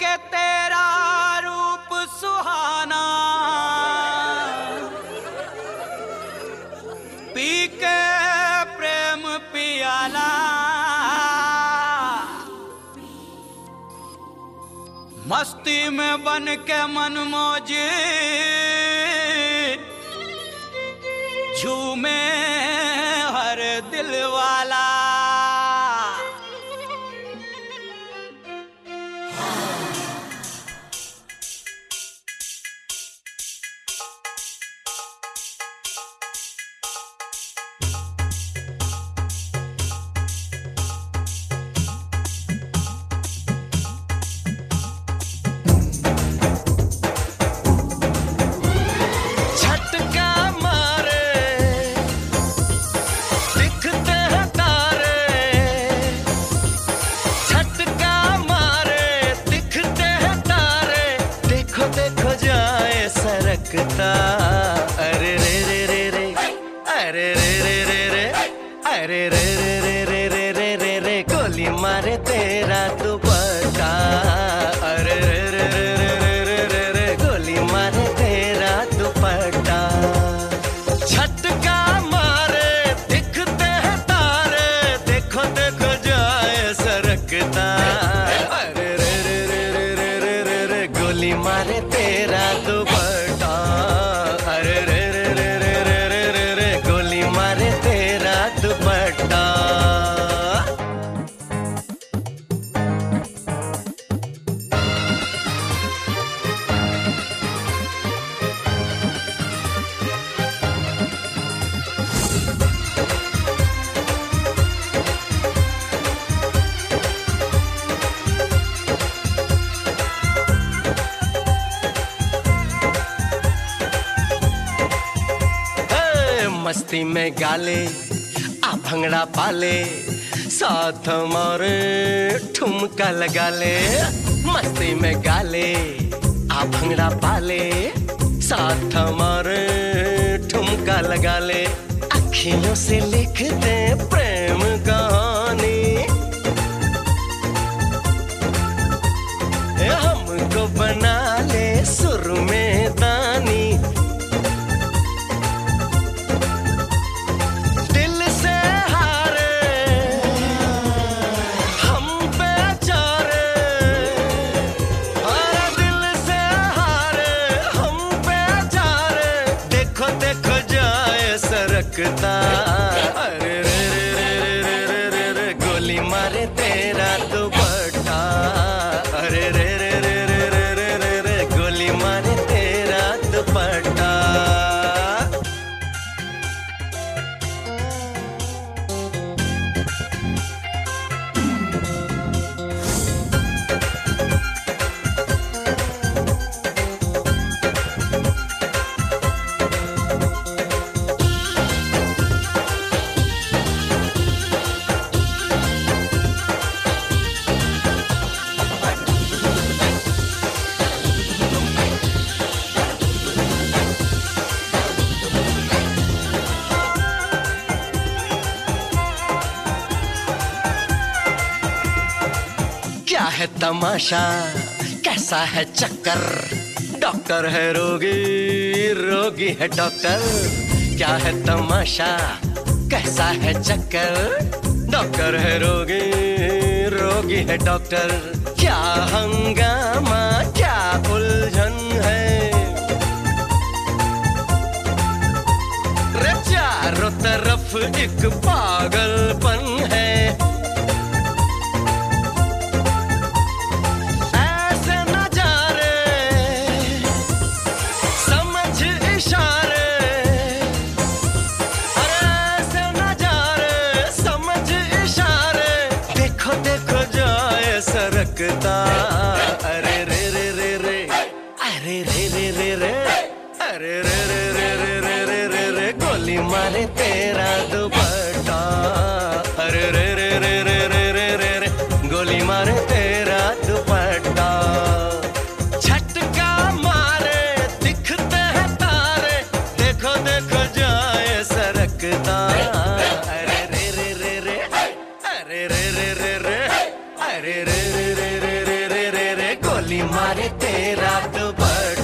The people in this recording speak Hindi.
के तेरा रूप सुहाना। पी के प्रेम पियाला। मस्ती में बन के मन सरकता अरे रे रे रे रे। अरे रे रे रे रे। अरे रे रे रे। मस्ती में गाले, आ भंगड़ा पाले, साथ हमारे ठुमका लगा ले मस्ती में गाले, आ भंगड़ा पाले, साथ हमारे ठुमका लगा ले अखियों से लिखते प्रेम कहानी सकता अरे रे रे रे रे रे रे गोली मारे तेरा तो क्या है तमाशा? कैसा है चक्कर? डॉक्टर है रोगी रोगी है डॉक्टर। क्या है तमाशा? कैसा है चक्कर? डॉक्टर है रोगी रोगी है डॉक्टर। क्या हंगामा, क्या उलझन है? चारों तरफ़ एक पागलपन। सरकता अरे रे रे रे रे अरे रे रे रे रे अरे रे रे रे रे रे रे रे गोली मारे तेरा दुपट्टा रात भर